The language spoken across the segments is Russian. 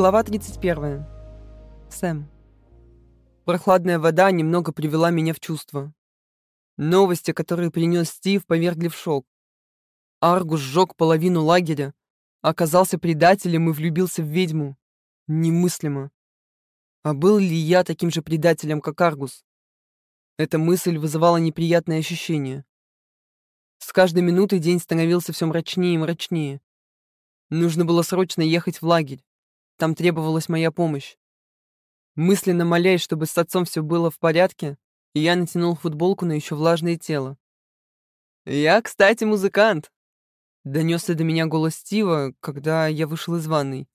Глава 31. Сэм. Прохладная вода немного привела меня в чувство. Новости, которые принес Стив, повергли в шок. Аргус сжег половину лагеря, оказался предателем и влюбился в ведьму. Немыслимо. А был ли я таким же предателем, как Аргус? Эта мысль вызывала неприятные ощущения. С каждой минутой день становился все мрачнее и мрачнее. Нужно было срочно ехать в лагерь. Там требовалась моя помощь. Мысленно молясь, чтобы с отцом все было в порядке, я натянул футболку на еще влажное тело. «Я, кстати, музыкант», — донесся до меня голос Стива, когда я вышел из ванной.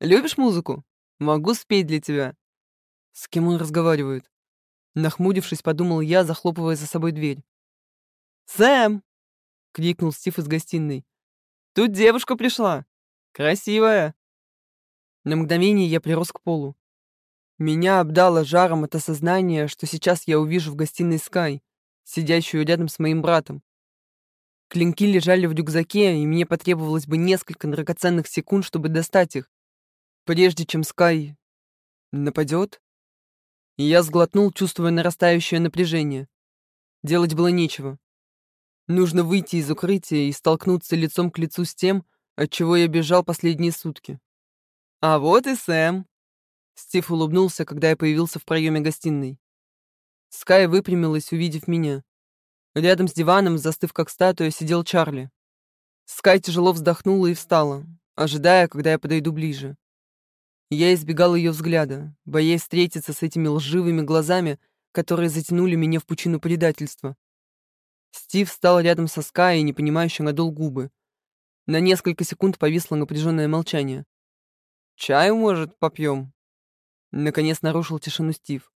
«Любишь музыку? Могу спеть для тебя». С кем он разговаривает? Нахмурившись, подумал я, захлопывая за собой дверь. «Сэм!» — крикнул Стив из гостиной. «Тут девушка пришла. Красивая!» На мгновение я прирос к полу. Меня обдало жаром от осознания, что сейчас я увижу в гостиной Скай, сидящую рядом с моим братом. Клинки лежали в рюкзаке, и мне потребовалось бы несколько драгоценных секунд, чтобы достать их, прежде чем Скай нападет. И я сглотнул, чувствуя нарастающее напряжение. Делать было нечего. Нужно выйти из укрытия и столкнуться лицом к лицу с тем, от чего я бежал последние сутки. «А вот и Сэм!» Стив улыбнулся, когда я появился в проеме гостиной. Скай выпрямилась, увидев меня. Рядом с диваном, застыв как статуя, сидел Чарли. Скай тяжело вздохнула и встала, ожидая, когда я подойду ближе. Я избегал ее взгляда, боясь встретиться с этими лживыми глазами, которые затянули меня в пучину предательства. Стив встал рядом со Скай и непонимающе надул губы. На несколько секунд повисло напряженное молчание. «Чаю, может, попьем?» Наконец нарушил тишину Стив.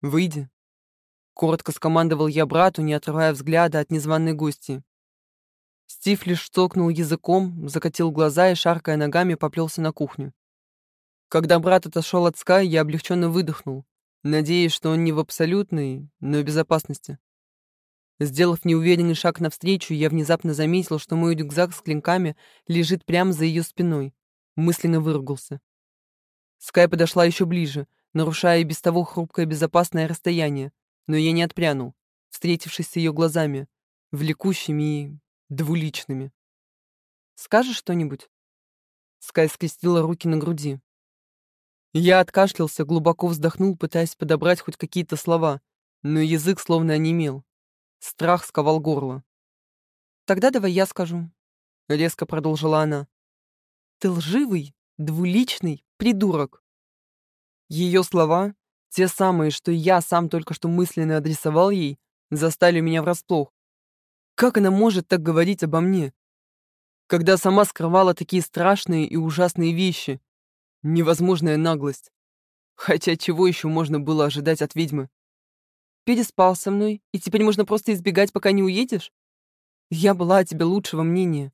«Выйди». Коротко скомандовал я брату, не отрывая взгляда от незваной гости. Стив лишь цокнул языком, закатил глаза и, шаркая ногами, поплелся на кухню. Когда брат отошел от Скай, я облегченно выдохнул, надеясь, что он не в абсолютной, но в безопасности. Сделав неуверенный шаг навстречу, я внезапно заметил, что мой рюкзак с клинками лежит прямо за ее спиной мысленно выругался. Скай подошла еще ближе, нарушая и без того хрупкое безопасное расстояние, но я не отпрянул, встретившись с ее глазами, влекущими и двуличными. «Скажешь что-нибудь?» Скай скрестила руки на груди. Я откашлялся, глубоко вздохнул, пытаясь подобрать хоть какие-то слова, но язык словно онемел. Страх сковал горло. «Тогда давай я скажу», — резко продолжила она. Ты лживый, двуличный придурок. Ее слова, те самые, что я сам только что мысленно адресовал ей, застали меня врасплох. Как она может так говорить обо мне? Когда сама скрывала такие страшные и ужасные вещи. Невозможная наглость. Хотя чего еще можно было ожидать от ведьмы? Переспал со мной, и теперь можно просто избегать, пока не уедешь? Я была о тебе лучшего мнения.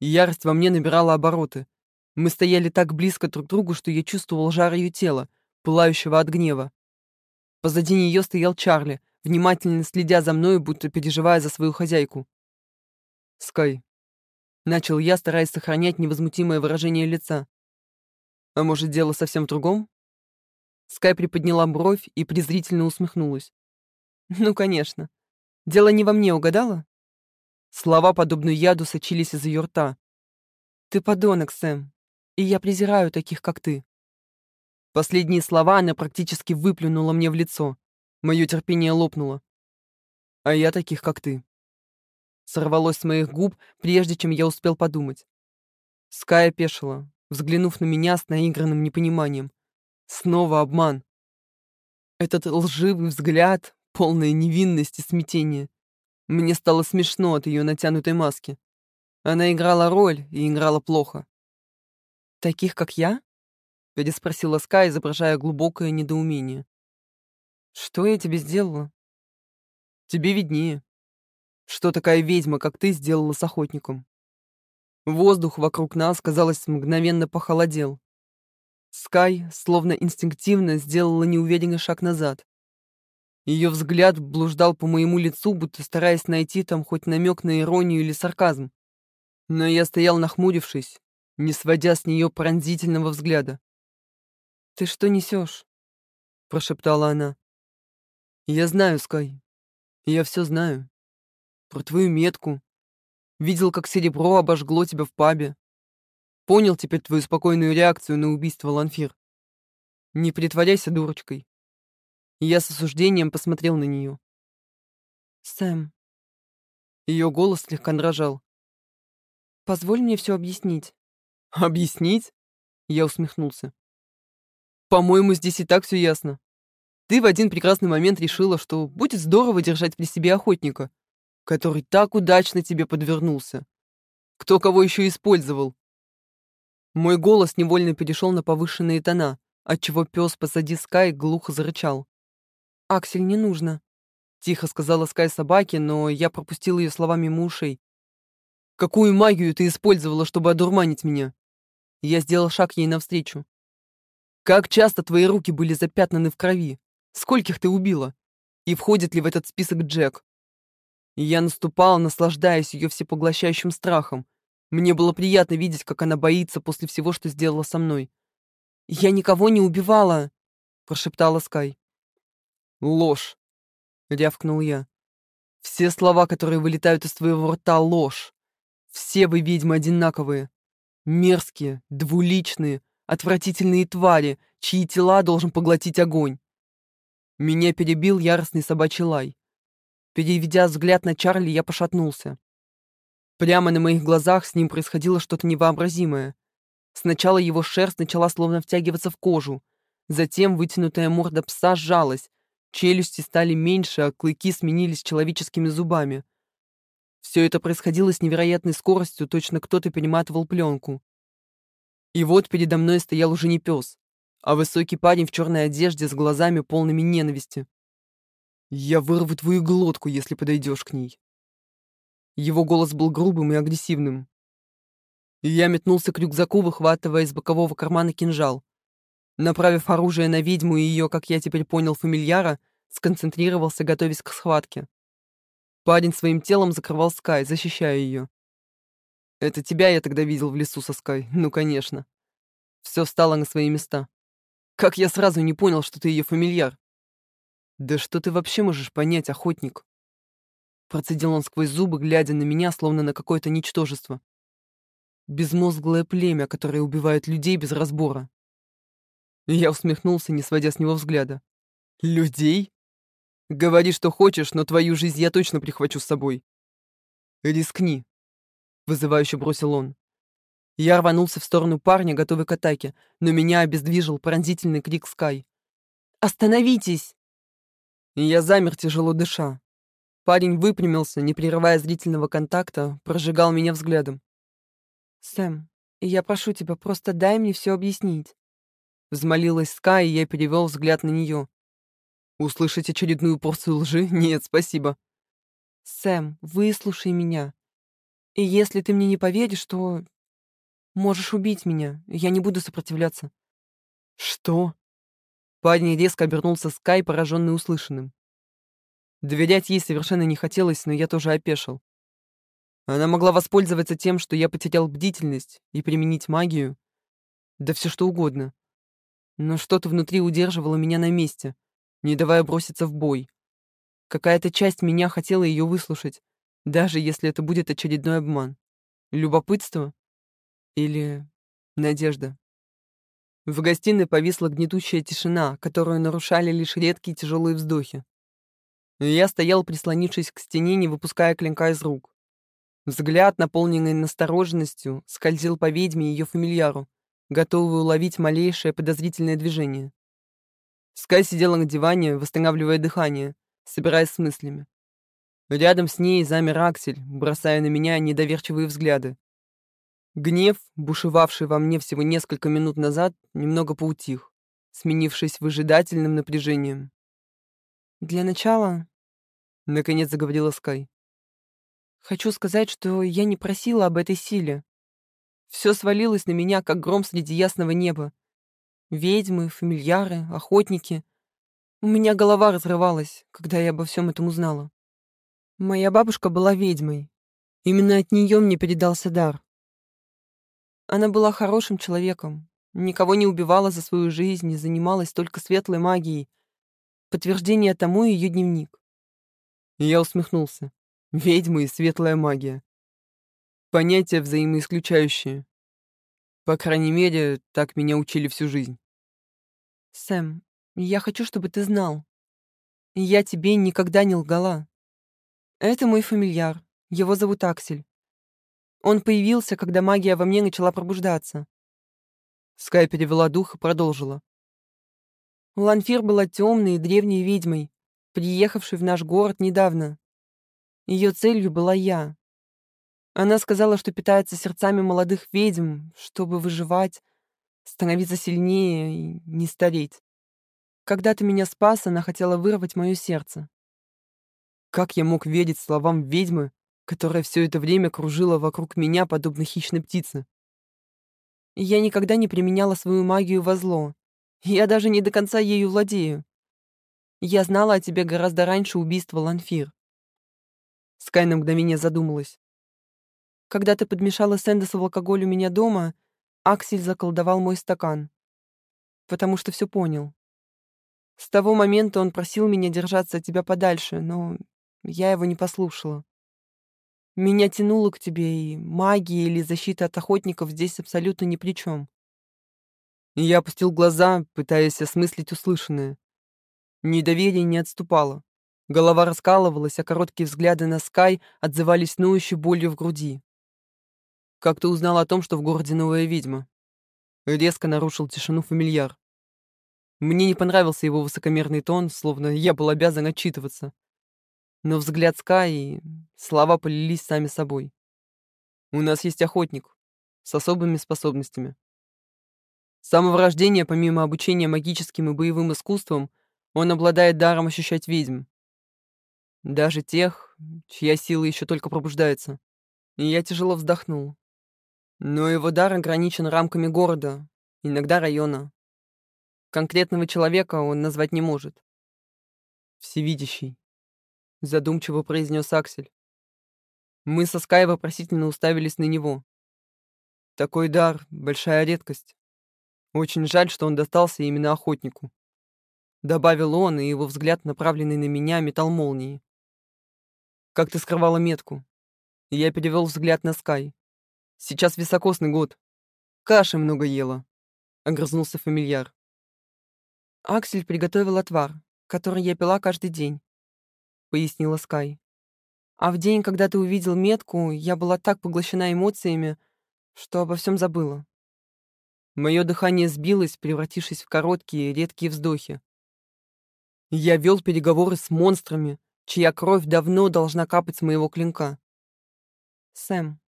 Ярость во мне набирала обороты. Мы стояли так близко друг к другу, что я чувствовал жар ее тела, пылающего от гнева. Позади нее стоял Чарли, внимательно следя за мной, будто переживая за свою хозяйку. «Скай», — начал я, стараясь сохранять невозмутимое выражение лица. «А может, дело совсем в другом?» Скай приподняла бровь и презрительно усмехнулась. «Ну, конечно. Дело не во мне, угадала?» Слова, подобно яду, сочились из ее рта. «Ты подонок, Сэм, и я презираю таких, как ты». Последние слова она практически выплюнула мне в лицо. Мое терпение лопнуло. «А я таких, как ты». Сорвалось с моих губ, прежде чем я успел подумать. Скай опешила, взглянув на меня с наигранным непониманием. Снова обман. Этот лживый взгляд, полная невинность и смятение. Мне стало смешно от ее натянутой маски. Она играла роль и играла плохо. «Таких, как я?» — переспросила Скай, изображая глубокое недоумение. «Что я тебе сделала?» «Тебе виднее. Что такая ведьма, как ты, сделала с охотником?» Воздух вокруг нас, казалось, мгновенно похолодел. Скай, словно инстинктивно, сделала неуверенный шаг назад. Ее взгляд блуждал по моему лицу, будто стараясь найти там хоть намек на иронию или сарказм. Но я стоял нахмурившись, не сводя с нее пронзительного взгляда. «Ты что несешь?» — прошептала она. «Я знаю, Скай. Я все знаю. Про твою метку. Видел, как серебро обожгло тебя в пабе. Понял теперь твою спокойную реакцию на убийство Ланфир. Не притворяйся дурочкой». Я с осуждением посмотрел на нее. «Сэм». Ее голос слегка дрожал. «Позволь мне все объяснить». «Объяснить?» Я усмехнулся. «По-моему, здесь и так все ясно. Ты в один прекрасный момент решила, что будет здорово держать при себе охотника, который так удачно тебе подвернулся. Кто кого еще использовал?» Мой голос невольно перешел на повышенные тона, отчего пес позади Скай глухо зарычал. «Аксель, не нужно», — тихо сказала Скай собаке, но я пропустил ее слова мимо. «Какую магию ты использовала, чтобы одурманить меня?» Я сделал шаг ей навстречу. «Как часто твои руки были запятнаны в крови? Скольких ты убила? И входит ли в этот список Джек?» Я наступал, наслаждаясь ее всепоглощающим страхом. Мне было приятно видеть, как она боится после всего, что сделала со мной. «Я никого не убивала!» — прошептала Скай. «Ложь!» — рявкнул я. «Все слова, которые вылетают из твоего рта, — ложь. Все вы, ведьмы, одинаковые. Мерзкие, двуличные, отвратительные твари, чьи тела должен поглотить огонь. Меня перебил яростный собачий лай. Переведя взгляд на Чарли, я пошатнулся. Прямо на моих глазах с ним происходило что-то невообразимое. Сначала его шерсть начала словно втягиваться в кожу, затем вытянутая морда пса сжалась, челюсти стали меньше, а клыки сменились человеческими зубами. Все это происходило с невероятной скоростью, точно кто-то перематывал пленку. И вот передо мной стоял уже не пес, а высокий парень в черной одежде с глазами полными ненависти. «Я вырву твою глотку, если подойдешь к ней». Его голос был грубым и агрессивным. Я метнулся к рюкзаку, выхватывая из бокового кармана кинжал. Направив оружие на ведьму и ее, как я теперь понял, фамильяра, сконцентрировался, готовясь к схватке. Парень своим телом закрывал Скай, защищая ее. Это тебя я тогда видел в лесу со Скай, ну конечно. Все встало на свои места. Как я сразу не понял, что ты ее фамильяр? Да что ты вообще можешь понять, охотник? Процедил он сквозь зубы, глядя на меня, словно на какое-то ничтожество. Безмозглое племя, которое убивает людей без разбора. Я усмехнулся, не сводя с него взгляда. Людей? Говори, что хочешь, но твою жизнь я точно прихвачу с собой. Рискни, вызывающе бросил он. Я рванулся в сторону парня, готовый к атаке, но меня обездвижил пронзительный крик Скай. «Остановитесь!» Я замер, тяжело дыша. Парень выпрямился, не прерывая зрительного контакта, прожигал меня взглядом. «Сэм, я прошу тебя, просто дай мне все объяснить». Взмолилась Скай, и я перевел взгляд на нее. Услышать очередную порцию лжи? Нет, спасибо. Сэм, выслушай меня. И если ты мне не поверишь, то можешь убить меня. Я не буду сопротивляться. Что? Парень резко обернулся Скай, пораженный услышанным. Доверять ей совершенно не хотелось, но я тоже опешил. Она могла воспользоваться тем, что я потерял бдительность, и применить магию. Да все что угодно. Но что-то внутри удерживало меня на месте, не давая броситься в бой. Какая-то часть меня хотела ее выслушать, даже если это будет очередной обман. Любопытство? Или надежда? В гостиной повисла гнетущая тишина, которую нарушали лишь редкие тяжелые вздохи. Я стоял, прислонившись к стене, не выпуская клинка из рук. Взгляд, наполненный настороженностью, скользил по ведьме и ее фамильяру, готовый уловить малейшее подозрительное движение. Скай сидела на диване, восстанавливая дыхание, собираясь с мыслями. Рядом с ней замер Аксель, бросая на меня недоверчивые взгляды. Гнев, бушевавший во мне всего несколько минут назад, немного поутих, сменившись выжидательным напряжением. «Для начала», — наконец заговорила Скай, — «хочу сказать, что я не просила об этой силе. Все свалилось на меня, как гром среди ясного неба. Ведьмы, фамильяры, охотники. У меня голова разрывалась, когда я обо всем этом узнала. Моя бабушка была ведьмой. Именно от нее мне передался дар. Она была хорошим человеком, никого не убивала за свою жизнь и занималась только светлой магией. Подтверждение тому ее дневник. И я усмехнулся. Ведьмы и светлая магия. Понятия взаимоисключающие. По крайней мере, так меня учили всю жизнь. Сэм, я хочу, чтобы ты знал. Я тебе никогда не лгала. Это мой фамильяр. Его зовут Аксель. Он появился, когда магия во мне начала пробуждаться. Скай перевела дух и продолжила. Ланфир была темной и древней ведьмой, приехавшей в наш город недавно. Ее целью была я. Она сказала, что питается сердцами молодых ведьм, чтобы выживать, становиться сильнее и не стареть. Когда ты меня спас, она хотела вырвать мое сердце. Как я мог верить словам ведьмы, которая все это время кружила вокруг меня, подобно хищной птице? Я никогда не применяла свою магию во зло. Я даже не до конца ею владею. Я знала о тебе гораздо раньше убийства Ланфир. Скай на мгновение задумалась. Когда ты подмешала Сэндес в алкоголь у меня дома, Аксель заколдовал мой стакан. Потому что все понял. С того момента он просил меня держаться от тебя подальше, но я его не послушала. Меня тянуло к тебе, и магия или защита от охотников здесь абсолютно ни при чем. Я опустил глаза, пытаясь осмыслить услышанное. Недоверие не отступало. Голова раскалывалась, а короткие взгляды на Скай отзывались ноющей болью в груди. «Как ты узнал о том, что в городе новая ведьма?» Резко нарушил тишину фамильяр. Мне не понравился его высокомерный тон, словно я был обязан отчитываться. Но взгляд Скай и слова полились сами собой. «У нас есть охотник с особыми способностями. С самого рождения, помимо обучения магическим и боевым искусствам, он обладает даром ощущать ведьм. Даже тех, чья сила еще только пробуждается. И я тяжело вздохнул. Но его дар ограничен рамками города, иногда района. Конкретного человека он назвать не может. «Всевидящий», — задумчиво произнес Аксель. Мы со Скай вопросительно уставились на него. Такой дар — большая редкость. Очень жаль, что он достался именно охотнику. Добавил он, и его взгляд, направленный на меня, метал молнии. Как ты скрывала метку? я перевел взгляд на Скай. Сейчас високосный год. Каши много ела. Огрызнулся фамильяр. Аксель приготовил отвар, который я пила каждый день, пояснила Скай. А в день, когда ты увидел метку, я была так поглощена эмоциями, что обо всем забыла. Мое дыхание сбилось, превратившись в короткие, редкие вздохи. Я вел переговоры с монстрами, чья кровь давно должна капать с моего клинка. Сэм.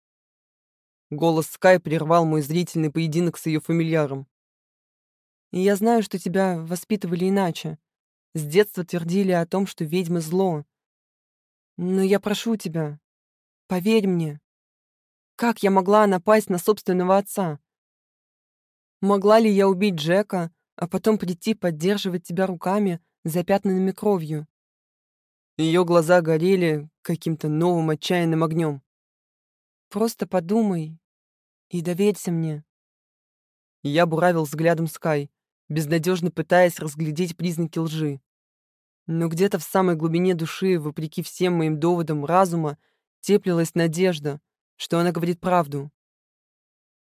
Голос Скай прервал мой зрительный поединок с ее фамильяром. я знаю, что тебя воспитывали иначе. С детства твердили о том, что ведьмы зло. Но я прошу тебя, поверь мне. Как я могла напасть на собственного отца? Могла ли я убить Джека, а потом прийти поддерживать тебя руками, запятнанными кровью? Ее глаза горели каким-то новым отчаянным огнем. Просто подумай и доверься мне. Я буравил взглядом Скай, безнадежно пытаясь разглядеть признаки лжи. Но где-то в самой глубине души, вопреки всем моим доводам разума, теплилась надежда, что она говорит правду.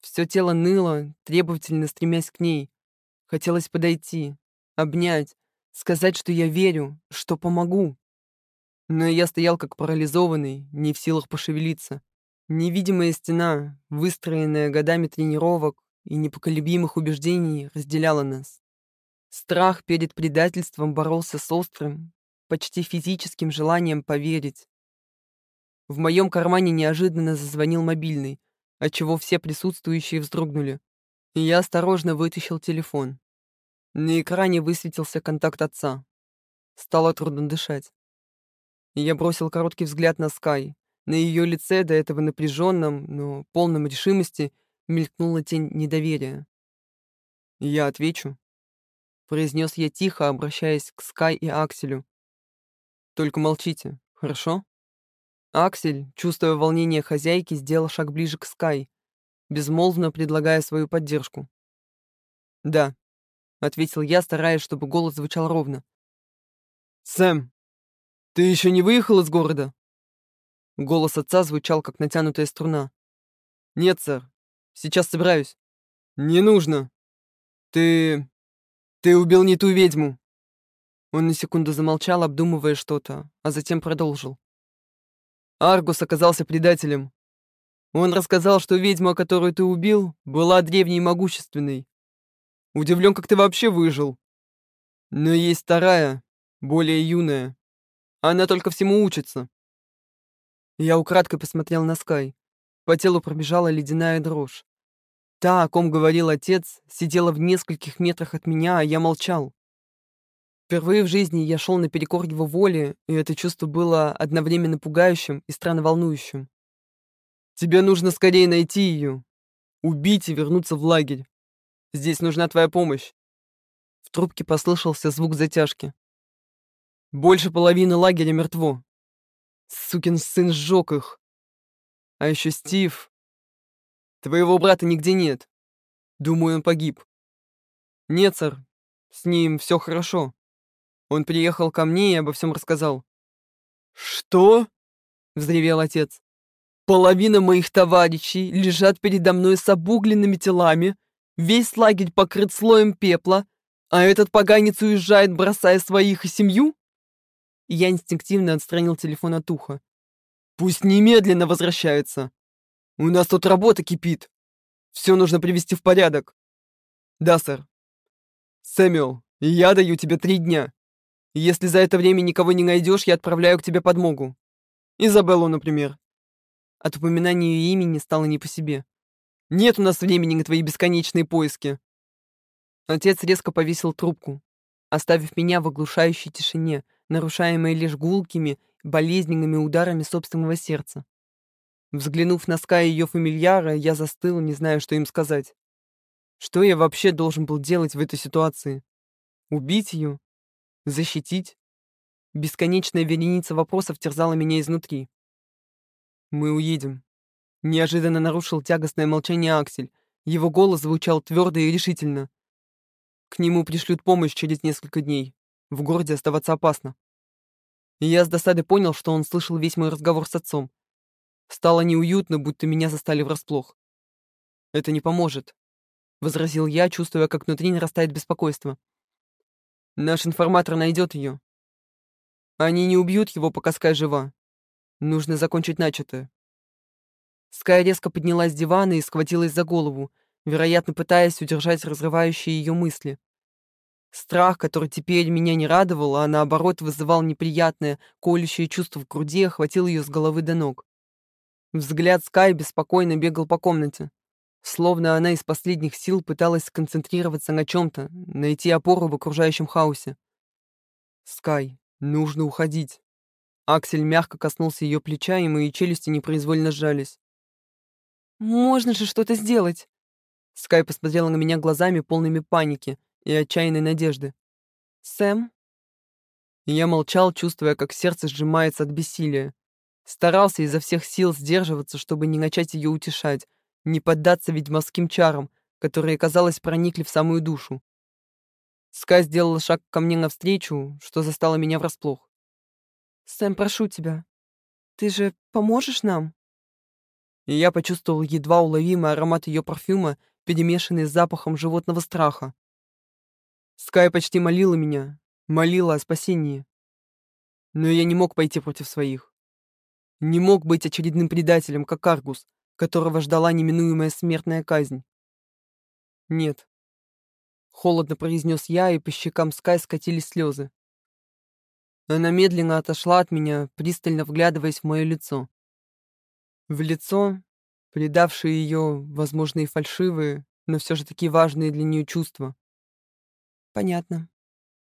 Все тело ныло, требовательно стремясь к ней. Хотелось подойти, обнять, сказать, что я верю, что помогу. Но я стоял как парализованный, не в силах пошевелиться. Невидимая стена, выстроенная годами тренировок и непоколебимых убеждений, разделяла нас. Страх перед предательством боролся с острым, почти физическим желанием поверить. В моем кармане неожиданно зазвонил мобильный отчего все присутствующие вздрогнули. И я осторожно вытащил телефон. На экране высветился контакт отца. Стало трудно дышать. Я бросил короткий взгляд на Скай. На ее лице, до этого напряженном, но полном решимости, мелькнула тень недоверия. «Я отвечу», — произнес я тихо, обращаясь к Скай и Акселю. «Только молчите, хорошо?» Аксель, чувствуя волнение хозяйки, сделал шаг ближе к Скай. безмолвно предлагая свою поддержку. «Да», — ответил я, стараясь, чтобы голос звучал ровно. «Сэм, ты еще не выехал из города?» Голос отца звучал, как натянутая струна. «Нет, сэр. Сейчас собираюсь». «Не нужно. Ты... ты убил не ту ведьму». Он на секунду замолчал, обдумывая что-то, а затем продолжил. Аргус оказался предателем. Он рассказал, что ведьма, которую ты убил, была древней и могущественной. Удивлен, как ты вообще выжил. Но есть вторая, более юная. Она только всему учится. Я украдкой посмотрел на Скай. По телу пробежала ледяная дрожь. Та, о ком говорил отец, сидела в нескольких метрах от меня, а я молчал. Впервые в жизни я шел наперекор его воле, и это чувство было одновременно пугающим и странно волнующим. Тебе нужно скорее найти ее, убить и вернуться в лагерь. Здесь нужна твоя помощь. В трубке послышался звук затяжки. Больше половины лагеря мертво. Сукин сын сжег их. А еще Стив. Твоего брата нигде нет. Думаю, он погиб. Нет, сэр. С ним все хорошо. Он приехал ко мне и обо всем рассказал. «Что?» — взревел отец. «Половина моих товарищей лежат передо мной с обугленными телами, весь лагерь покрыт слоем пепла, а этот поганец уезжает, бросая своих и семью?» Я инстинктивно отстранил телефон от уха. «Пусть немедленно возвращается. У нас тут работа кипит. Все нужно привести в порядок». «Да, сэр». «Сэмюэл, я даю тебе три дня. Если за это время никого не найдешь, я отправляю к тебе подмогу. Изабеллу, например». От упоминания ее имени стало не по себе. «Нет у нас времени на твои бесконечные поиски». Отец резко повесил трубку, оставив меня в оглушающей тишине, нарушаемой лишь гулкими, болезненными ударами собственного сердца. Взглянув на Ска и ее фамильяра, я застыл, не зная, что им сказать. Что я вообще должен был делать в этой ситуации? Убить ее? Защитить? Бесконечная вереница вопросов терзала меня изнутри. «Мы уедем», — неожиданно нарушил тягостное молчание Аксель. Его голос звучал твердо и решительно. «К нему пришлют помощь через несколько дней. В городе оставаться опасно». И я с досады понял, что он слышал весь мой разговор с отцом. Стало неуютно, будто меня застали врасплох. «Это не поможет», — возразил я, чувствуя, как внутри нарастает беспокойство. Наш информатор найдет ее. Они не убьют его, пока Скай жива. Нужно закончить начатое. Скай резко поднялась с дивана и схватилась за голову, вероятно, пытаясь удержать разрывающие ее мысли. Страх, который теперь меня не радовал, а наоборот вызывал неприятное, колющее чувство в груди, охватил ее с головы до ног. Взгляд Скай беспокойно бегал по комнате. Словно она из последних сил пыталась сконцентрироваться на чем-то, найти опору в окружающем хаосе. «Скай, нужно уходить». Аксель мягко коснулся ее плеча, и мои челюсти непроизвольно сжались. «Можно же что-то сделать!» Скай посмотрела на меня глазами, полными паники и отчаянной надежды. «Сэм?» Я молчал, чувствуя, как сердце сжимается от бессилия. Старался изо всех сил сдерживаться, чтобы не начать ее утешать, не поддаться ведьмовским чарам, которые, казалось, проникли в самую душу. Скай сделала шаг ко мне навстречу, что застало меня врасплох. «Сэм, прошу тебя, ты же поможешь нам?» И я почувствовал едва уловимый аромат ее парфюма, перемешанный с запахом животного страха. Скай почти молила меня, молила о спасении. Но я не мог пойти против своих. Не мог быть очередным предателем, как Аргус, которого ждала неминуемая смертная казнь. «Нет», — холодно произнес я, и по щекам Скай скатились слезы. Она медленно отошла от меня, пристально вглядываясь в мое лицо. В лицо, предавшее ее, возможно, и фальшивые, но все же такие важные для нее чувства. «Понятно»,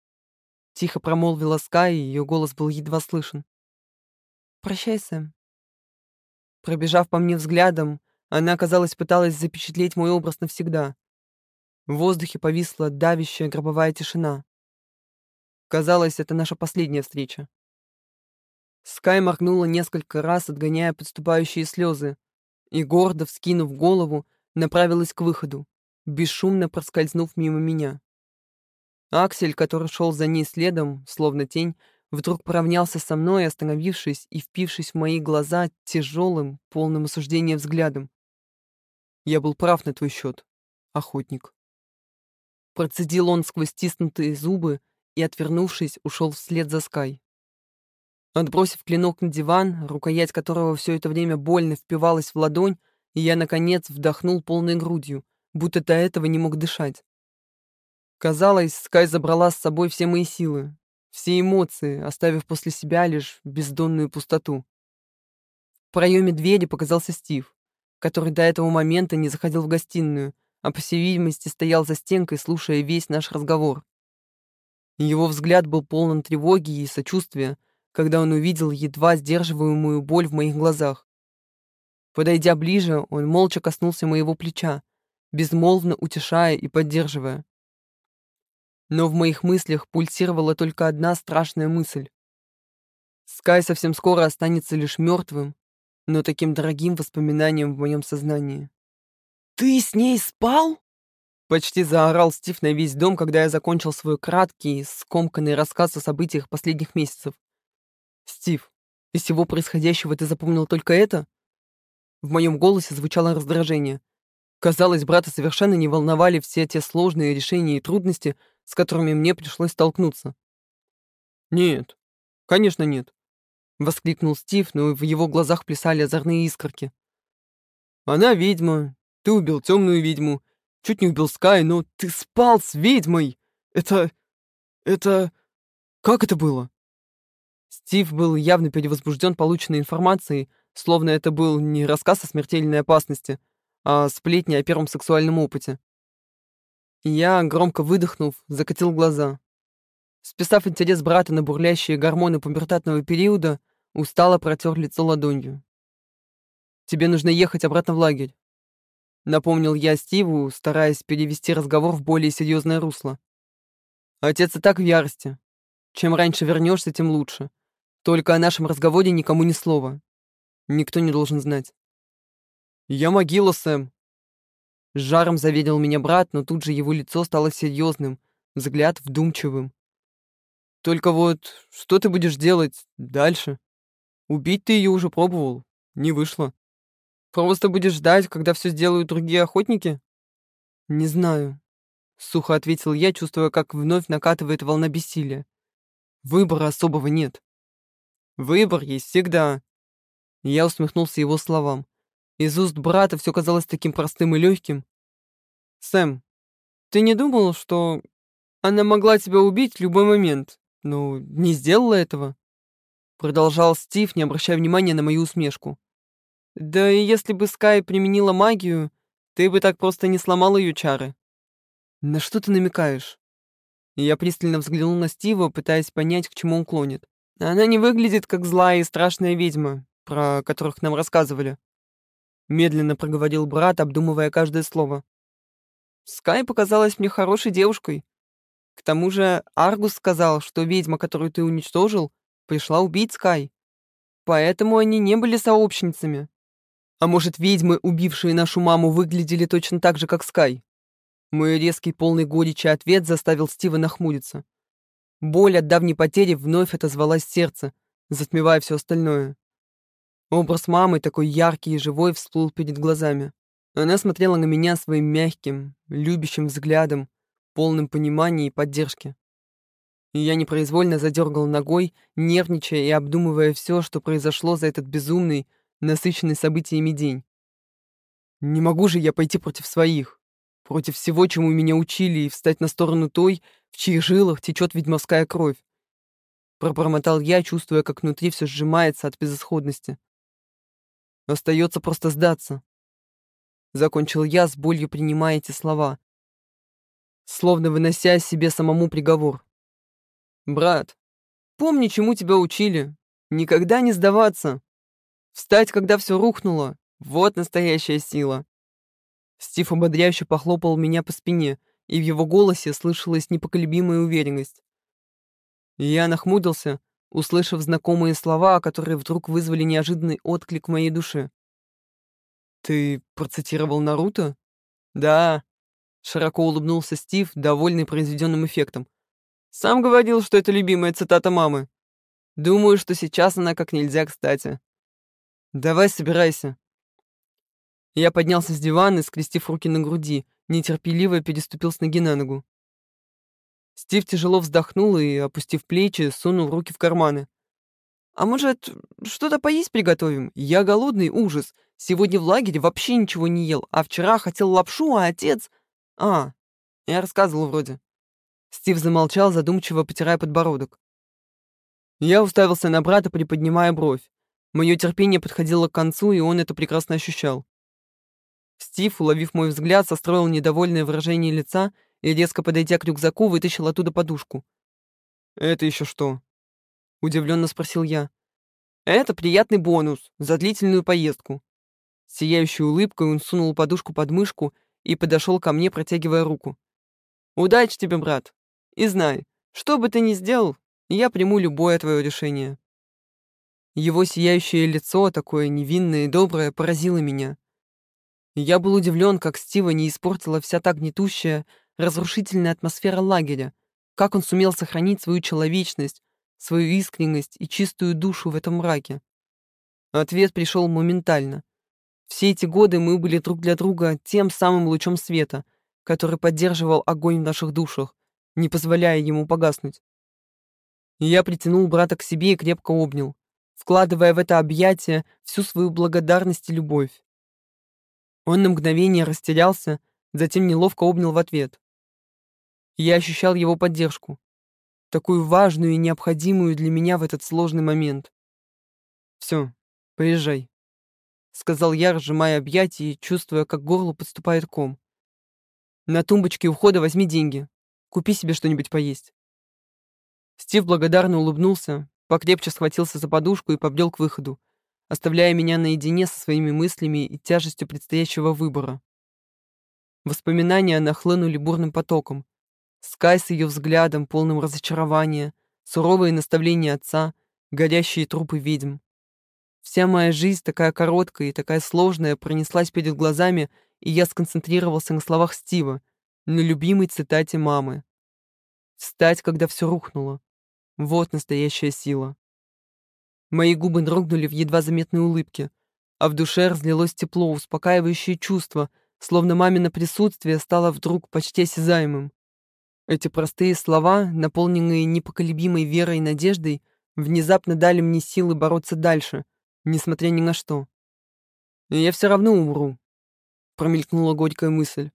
— тихо промолвила Скай, и ее голос был едва слышен. «Прощай, Сэм». Пробежав по мне взглядом, она, казалось, пыталась запечатлеть мой образ навсегда. В воздухе повисла давящая гробовая тишина. Казалось, это наша последняя встреча. Скай моргнула несколько раз, отгоняя подступающие слезы, и, гордо вскинув голову, направилась к выходу, бесшумно проскользнув мимо меня. Аксель, который шел за ней следом, словно тень, вдруг поравнялся со мной, остановившись и впившись в мои глаза тяжелым, полным осуждения взглядом. Я был прав на твой счет, охотник. Процедил он сквозь стиснутые зубы и, отвернувшись, ушел вслед за Скай. Отбросив клинок на диван, рукоять которого все это время больно впивалась в ладонь, я, наконец, вдохнул полной грудью, будто до этого не мог дышать. Казалось, Скай забрала с собой все мои силы, все эмоции, оставив после себя лишь бездонную пустоту. В проеме двери показался Стив, который до этого момента не заходил в гостиную, а по всей видимости стоял за стенкой, слушая весь наш разговор. Его взгляд был полон тревоги и сочувствия, когда он увидел едва сдерживаемую боль в моих глазах. Подойдя ближе, он молча коснулся моего плеча, безмолвно утешая и поддерживая. Но в моих мыслях пульсировала только одна страшная мысль. Скай совсем скоро останется лишь мертвым, но таким дорогим воспоминанием в моем сознании. «Ты с ней спал?» Почти заорал Стив на весь дом, когда я закончил свой краткий, скомканный рассказ о событиях последних месяцев. «Стив, из всего происходящего ты запомнил только это?» В моем голосе звучало раздражение. Казалось, брата совершенно не волновали все те сложные решения и трудности, с которыми мне пришлось столкнуться. «Нет, конечно нет», — воскликнул Стив, но в его глазах плясали озорные искорки. «Она ведьма, ты убил темную ведьму, чуть не убил Скай, но ты спал с ведьмой! Это... это... как это было?» Стив был явно перевозбужден полученной информацией, словно это был не рассказ о смертельной опасности, а сплетни о первом сексуальном опыте. Я, громко выдохнув, закатил глаза. Списав интерес брата на бурлящие гормоны пубертатного периода, устало протер лицо ладонью. «Тебе нужно ехать обратно в лагерь», — напомнил я Стиву, стараясь перевести разговор в более серьезное русло. «Отец и так в ярости. Чем раньше вернешься, тем лучше. Только о нашем разговоре никому ни слова. Никто не должен знать». «Я могила, Сэм», с жаром заверил меня брат, но тут же его лицо стало серьезным, взгляд вдумчивым. Только вот что ты будешь делать дальше? Убить ты ее уже пробовал, не вышло. Просто будешь ждать, когда все сделают другие охотники? Не знаю, сухо ответил я, чувствуя, как вновь накатывает волна бессилия. Выбора особого нет. Выбор есть всегда. Я усмехнулся его словам. Из уст брата все казалось таким простым и легким. «Сэм, ты не думал, что она могла тебя убить в любой момент, но не сделала этого?» Продолжал Стив, не обращая внимания на мою усмешку. «Да и если бы Скай применила магию, ты бы так просто не сломал ее чары». «На что ты намекаешь?» Я пристально взглянул на Стива, пытаясь понять, к чему он клонит. «Она не выглядит как злая и страшная ведьма, про которых нам рассказывали. Медленно проговорил брат, обдумывая каждое слово. Скай показалась мне хорошей девушкой. К тому же Аргус сказал, что ведьма, которую ты уничтожил, пришла убить Скай. Поэтому они не были сообщницами. А может, ведьмы, убившие нашу маму, выглядели точно так же, как Скай? Мой резкий, полный горечи ответ заставил Стива нахмуриться. Боль от давней потери вновь отозвалась сердце, затмевая все остальное. Образ мамы, такой яркий и живой, всплыл перед глазами. Она смотрела на меня своим мягким, любящим взглядом, полным понимания и поддержки. И я непроизвольно задергал ногой, нервничая и обдумывая все, что произошло за этот безумный, насыщенный событиями день. Не могу же я пойти против своих, против всего, чему меня учили, и встать на сторону той, в чьих жилах течет ведьмовская кровь. Пробормотал я, чувствуя, как внутри все сжимается от безысходности. Остается просто сдаться. Закончил я, с болью принимая эти слова, словно вынося себе самому приговор. Брат, помни, чему тебя учили. Никогда не сдаваться. Встать, когда все рухнуло. Вот настоящая сила. Стив ободряюще похлопал меня по спине, и в его голосе слышалась непоколебимая уверенность. Я нахмурился, услышав знакомые слова, которые вдруг вызвали неожиданный отклик в моей душе. «Ты процитировал Наруто?» «Да», — широко улыбнулся Стив, довольный произведенным эффектом. «Сам говорил, что это любимая цитата мамы. Думаю, что сейчас она как нельзя кстати. Давай собирайся». Я поднялся с дивана, скрестив руки на груди, нетерпеливо переступил с ноги на ногу. Стив тяжело вздохнул и, опустив плечи, сунул руки в карманы. «А может, что-то поесть приготовим? Я голодный, ужас. Сегодня в лагере вообще ничего не ел, а вчера хотел лапшу, а отец...» «А, я рассказывал вроде». Стив замолчал, задумчиво потирая подбородок. Я уставился на брата, приподнимая бровь. Мое терпение подходило к концу, и он это прекрасно ощущал. Стив, уловив мой взгляд, состроил недовольное выражение лица и, резко подойдя к рюкзаку, вытащил оттуда подушку. «Это еще что?» — удивленно спросил я. «Это приятный бонус за длительную поездку». Сияющей улыбкой он сунул подушку под мышку и подошел ко мне, протягивая руку. «Удачи тебе, брат. И знай, что бы ты ни сделал, я приму любое твое решение». Его сияющее лицо, такое невинное и доброе, поразило меня. Я был удивлен, как Стива не испортила вся та гнетущая, разрушительная атмосфера лагеря, как он сумел сохранить свою человечность, свою искренность и чистую душу в этом мраке. Ответ пришел моментально. Все эти годы мы были друг для друга тем самым лучом света, который поддерживал огонь в наших душах, не позволяя ему погаснуть. я притянул брата к себе и крепко обнял, вкладывая в это объятие всю свою благодарность и любовь. Он на мгновение растерялся, затем неловко обнял в ответ. Я ощущал его поддержку, такую важную и необходимую для меня в этот сложный момент. «Все, поезжай», — сказал я, разжимая объятия и чувствуя, как горло подступает ком. «На тумбочке у входа возьми деньги. Купи себе что-нибудь поесть». Стив благодарно улыбнулся, покрепче схватился за подушку и побрел к выходу, оставляя меня наедине со своими мыслями и тяжестью предстоящего выбора. Воспоминания нахлынули бурным потоком. Скай с ее взглядом, полным разочарования, суровые наставления отца, горящие трупы ведьм. Вся моя жизнь, такая короткая и такая сложная, пронеслась перед глазами, и я сконцентрировался на словах Стива, на любимой цитате мамы. «Встать, когда все рухнуло. Вот настоящая сила». Мои губы дрогнули в едва заметной улыбке, а в душе разлилось тепло, успокаивающее чувство, словно мамино присутствие стало вдруг почти осязаемым. Эти простые слова, наполненные непоколебимой верой и надеждой, внезапно дали мне силы бороться дальше, несмотря ни на что. И я все равно умру, промелькнула горькая мысль.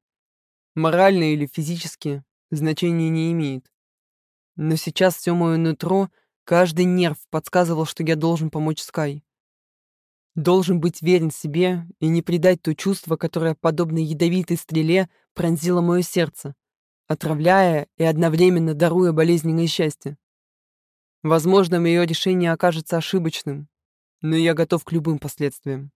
Морально или физически значения не имеет. Но сейчас все мое нутро — Каждый нерв подсказывал, что я должен помочь Скай. Должен быть верен себе и не предать то чувство, которое, подобно ядовитой стреле, пронзило мое сердце, отравляя и одновременно даруя болезненное счастье. Возможно, мое решение окажется ошибочным, но я готов к любым последствиям.